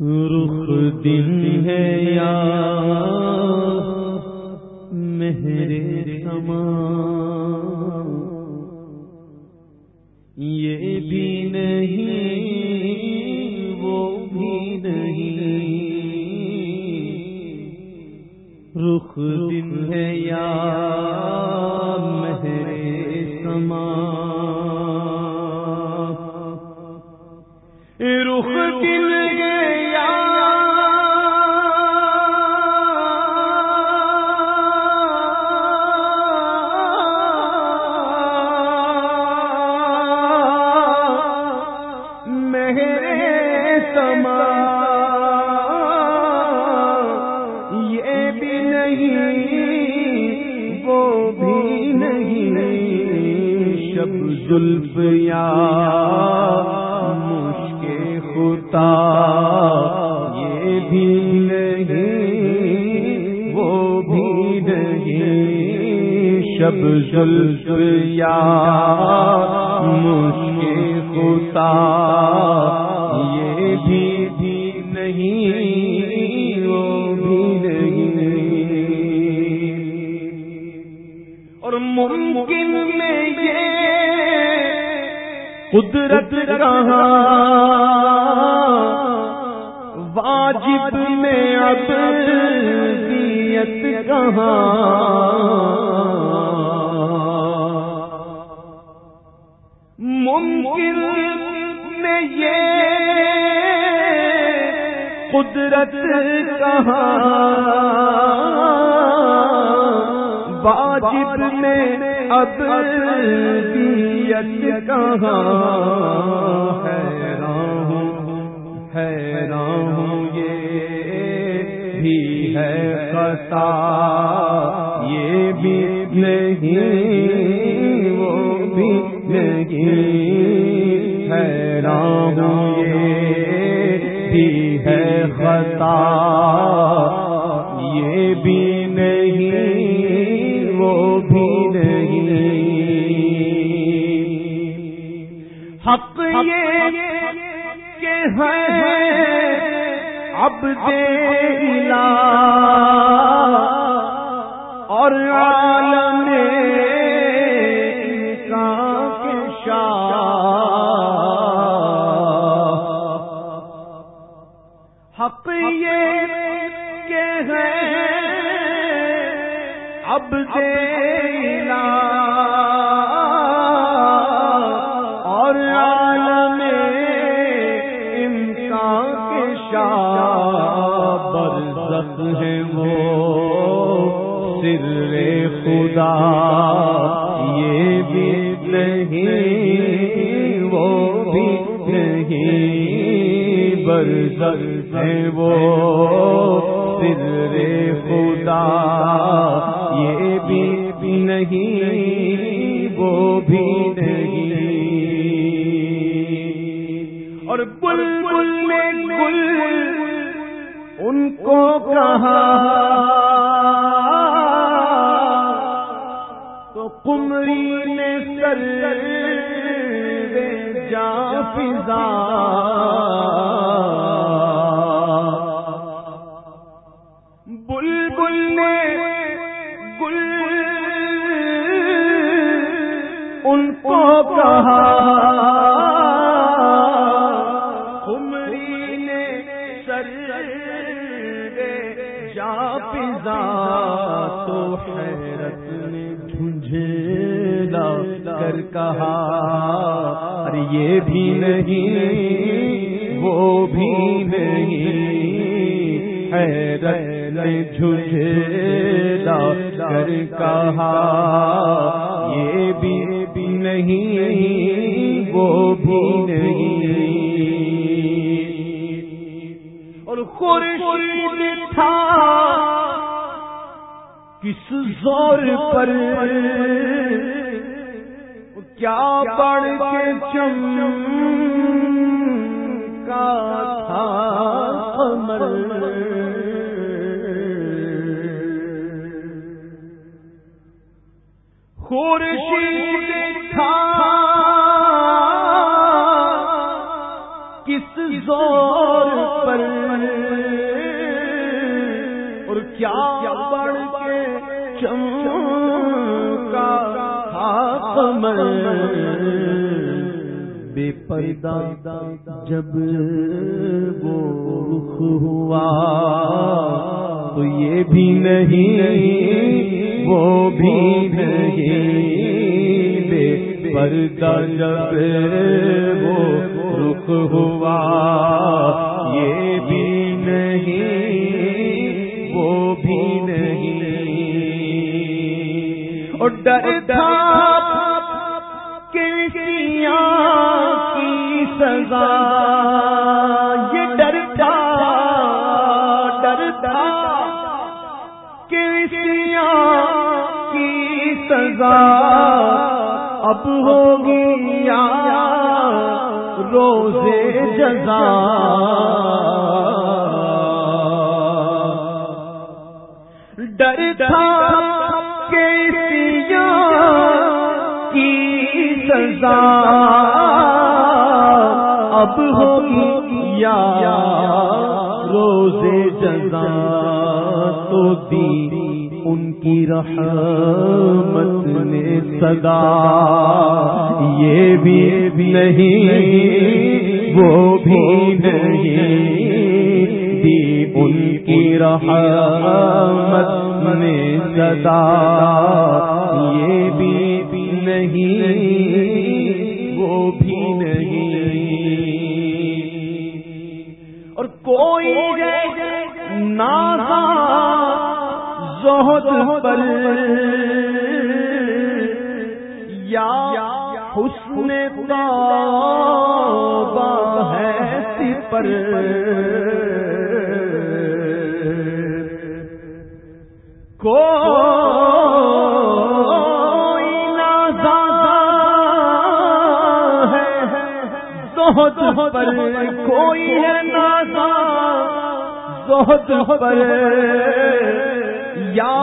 رخ دن ہے یا مہر سما۔ یہ بھی نہیں، وہ بھی نہیں۔ رخ دن ہے یا مہر سما۔ رخ دل زلف یا مشکل خطا، یہ بھی نہیں، وہ بھی نہیں۔ شب زلف یا مشکل خطا، یہ بھی بھی قدرت کہاں؟ واجب میں ابدیت کہاں؟ ممکن میں یہ قدرت کہاں؟ واجب میں اب کہاں حیران ہوں؟ حیران ہوں یہ بھی ہے خطا یہ بھی نہیں، وہ بھی نہیں۔ حیران ہوں یہ بھی ہے خطا اب دے اور عالم شاہ حق یہ کہ ہے اب دینا خدا، یہ بھی نہیں، وہ بھی نہیں، برزخ ہے وہ سر خدا، یہ بھی نہیں، وہ بھی نہیں۔ اور بل بل میں گل، ان کو کہا قمری کمری نے سر جا فضا۔ بل بل نے گل ان کو کہا۔ کہا، ارے یہ بھی نہیں، وہ بھی نہیں، حیرت نے جھنجھلا کر کہا، یہ بھی نہیں، وہ بھی نہیں. اور خورشید تھا کس زور پر کیا پڑھ کے چم کا تھا امر تھا کس زور پر؟ اور کیا پڑھ کے چم بے پردہ جب وہ رخ ہوا، تو یہ بھی نہیں، وہ بھی نہیں، بے پردہ جب وہ رخ ہوا، یہ بھی نہیں، وہ بھی نہیں۔ اور ڈر سزا یہ ڈر تھا، ڈر کی سزا اب ہوگی یا روزے جزا۔ ڈر تھا کیسیا کی سزا اب ہوگی یا روزے جزا، تو دی ان کی رحمت نے صدا۔ یہ بھی نہیں، وہ بھی نہیں۔ دی ان کی رحمت نے صدا۔ یہ بھی نہیں کوئی نازا زہد پر۔ یا حسن توبہ ہے پر۔ کوئی پر۔ کوئی ہے نازا زہد پر یا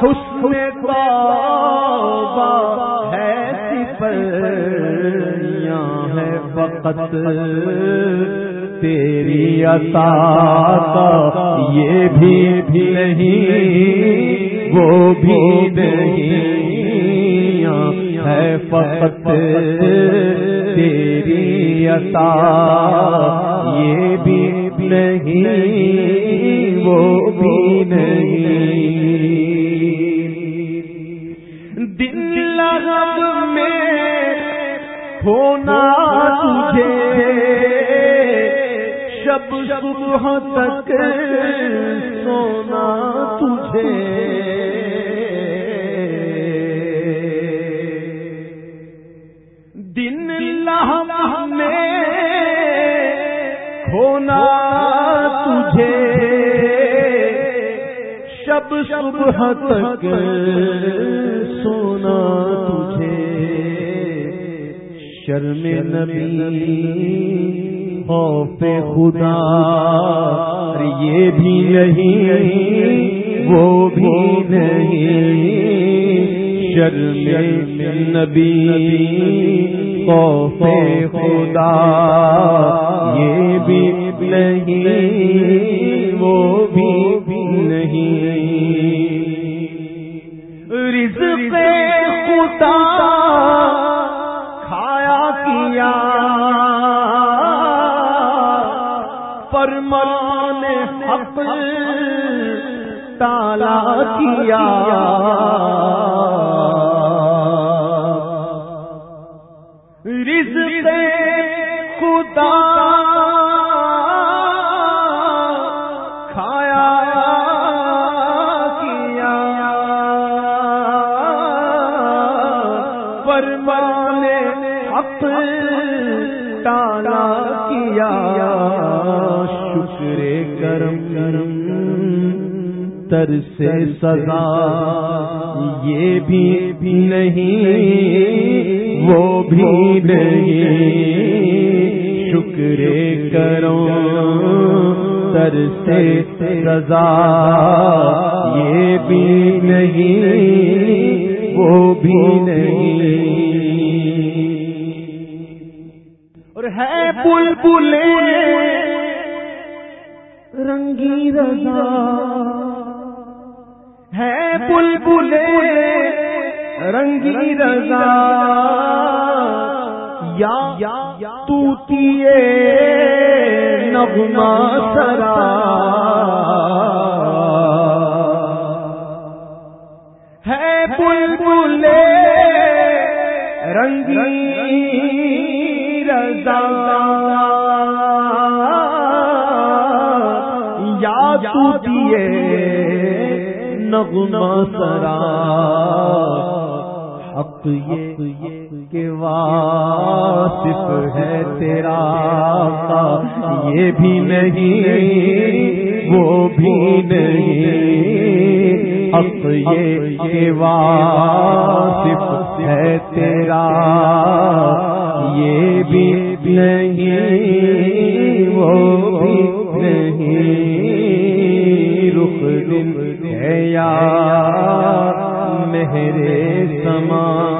حسن توبہ ہے سپر یا ہے فقط تیری عطا کا یہ بھی نہیں وہ بھی نہیں ہے فقط تیری عطا یہ بھی نہیں، وہ بھی نہیں۔ دل لغب میں ہونا تجھے، شب صبح تک سونا تجھے۔ دن لہم میں ہونا تجھے شب صبح تک سونا تجھے۔ شرم نبی، خوف خدا یہ بھی نہیں، وہ بھی نہیں۔ شرم نبی، خوف خدا، یہ کیا۔ تر سے سزا، یہ بھی نہیں، وہ بھی نہیں۔ شکر کرو تر سے سزا، یہ بھی نہیں، وہ بھی نہیں۔ اور ہے پل پلے رنگی رضا۔ ہے پل بلے رنگی رضا یا توتیے نغمہ سرا ہے پل بلے رنگی رضا یا توتیے نغمہ سرا، حق یہ کہ واصف ہے تیرا یہ بھی نہیں، وہ بھی نہیں، حق یہ کہ واصف ہے تیرا، یہ بھی نہیں، وہ یا میرے سما